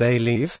They leave?